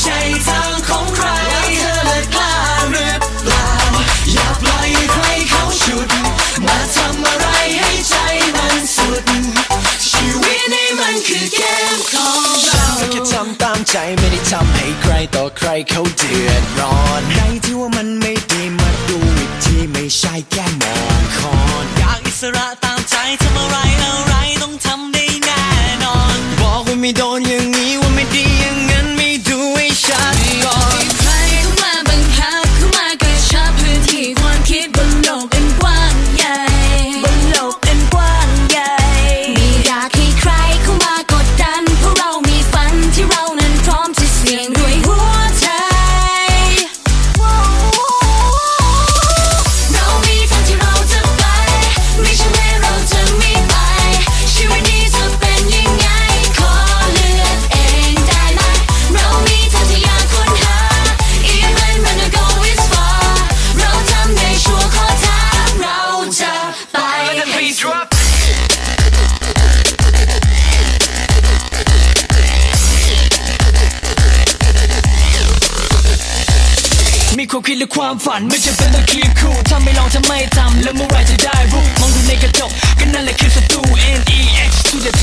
ใช่ทางของใครแล้วเธอเลิกกล้าหรือเปล่า อย่าปล่อยให้ใครเขาฉุด มาทำอะไรให้ใจมันสุด ชีวิตนี้มันคือเกมของเราก็แค่ทำตามใจไม่ได้ทำให้ใครต่อใครเขาเดือดร้อนใครที่ว่ามันไม่ดีมาดูอีกทีไม่ใช่แค่มองคอนอยากอิสระตามใจทำอะไรอะไรต้องทำได้แน่นอน บอกว่าไม่โดนอย่างนี้ว่าไม่ดีอย่าง นั้ ความคิดและความฝัน ไม่จำเป็นต้องคีบคู่ถ้าไม่ลองทำไม่ทำแล้วเมื่อไหรจะได้รู้มองดูในกระจกก็นั่นแหละคือศัตรู N E X to the T